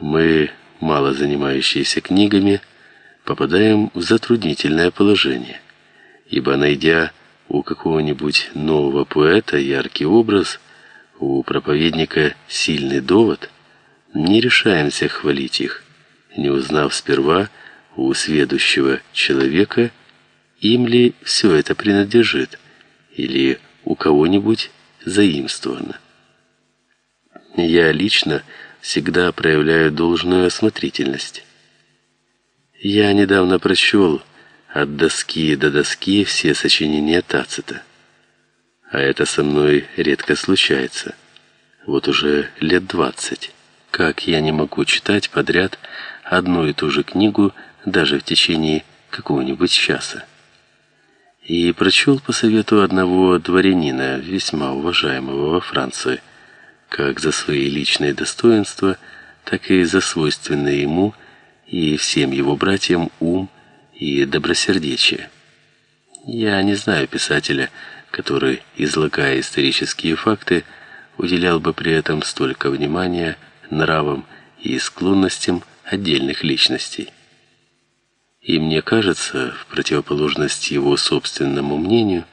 мы, мало занимающиеся книгами, попадаем в затруднительное положение, ибо найдя у какого-нибудь нового поэта яркий образ, у проповедника сильный довод, не решаемся хвалить их, не узнав сперва у сведущего человека, им ли все это принадлежит, или у кого-нибудь заимствовано. Я лично всегда проявляю должную осмотрительность. Я недавно прочел от доски до доски все сочинения Тацита. А это со мной редко случается. Вот уже лет двадцать. Как я не могу читать подряд одну и ту же книгу даже в течение какого-нибудь часа. И прочел по совету одного дворянина, весьма уважаемого во Франции, как за свои личные достоинства, так и за свойственные ему и всем его братьям ум и добросердечие. Я не знаю писателя, который, излагая исторические факты, уделял бы при этом столько внимания нравам и склонностям отдельных личностей. И мне кажется, в противоположность его собственному мнению,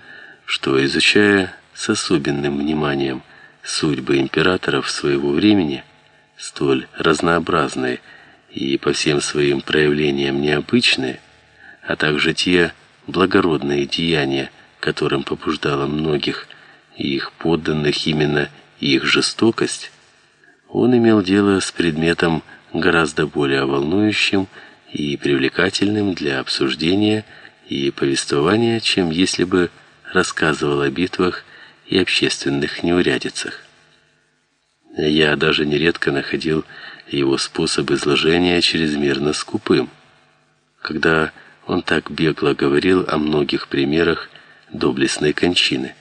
что изучая с особенным вниманием судьбы императоров своего времени, столь разнообразные и по всем своим проявлениям необычные, а также те благородные деяния, которым побуждала многих их подданных именно их жестокость, он имел дело с предметом гораздо более волнующим и привлекательным для обсуждения и повествования, чем если бы рассказывал о битвах и общественных неурядицах. Я даже нередко находил его способ изложения чрезмерно скупым, когда он так бегло говорил о многих примерах доблестной кончины,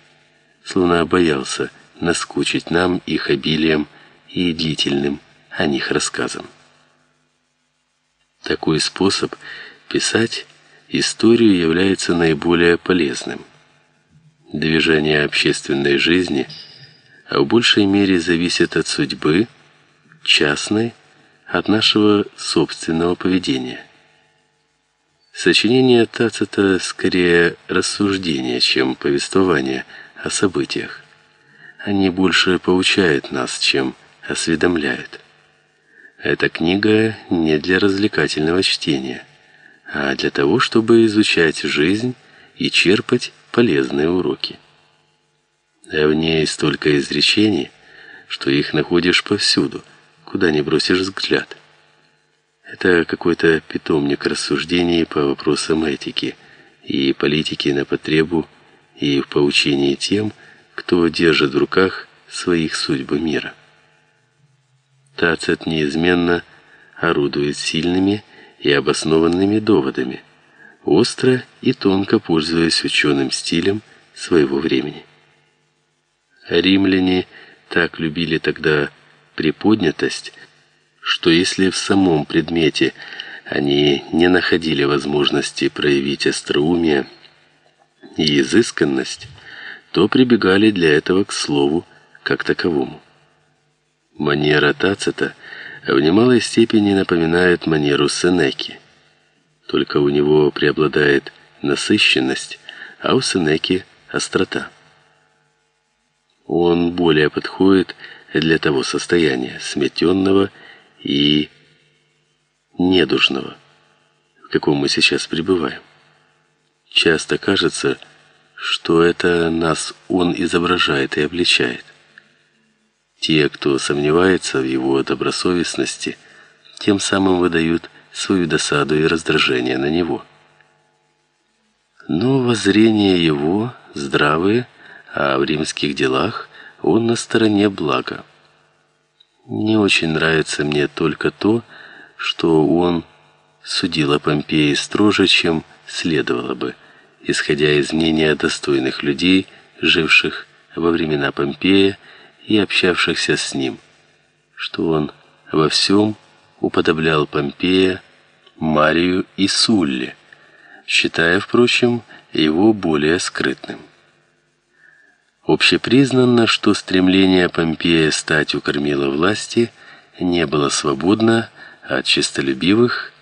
словно боялся наскучить нам их обилием и длительным о них рассказом. Такой способ писать историю является наиболее полезным. Движение общественной жизни, а в большей мере зависит от судьбы частной, от нашего собственного поведения. Сочинение Тацита скорее рассуждение, чем повествование о событиях. Они больше поучают нас, чем осведомляют. Эта книга не для развлекательного чтения, а для того, чтобы изучать жизнь и черпать полезные уроки. А в ней столько изречений, что их находишь повсюду, куда ни бросишь взгляд. Это какой-то питомник рассуждений по вопросам этики и политики на потребу и в поучении тем, кто держит в руках своих судьбы мира. Тацит неизменно орудует сильными и обоснованными доводами, остро и тонко пользуясь ученым стилем своего времени. Римляне так любили тогда приподнятость, что если в самом предмете они не находили возможности проявить остроумие и изысканность, то прибегали для этого к слову как таковому. Манера Тацита в немалой степени напоминает манеру Сенеки. Только у него преобладает насыщенность, а у Сенеки острота. Он более подходит для того состояния сметенного и недужного, в каком мы сейчас пребываем. Часто кажется, что это нас он изображает и обличает. Те, кто сомневается в его добросовестности, тем самым выдают свою досаду и раздражение на него. Но воззрения его здравые, а в римских делах он на стороне блага. Не очень нравится мне только то, что он судил о Помпеи строже, чем следовало бы, исходя из мнения достойных людей, живших во времена Помпея и общавшихся с ним, что он во всем уподоблял Помпея, Марию и Сулли, считая, впрочем, его более скрытным. Общепризнанно, что стремление Помпея стать у кормила власти не было свободно от честолюбивых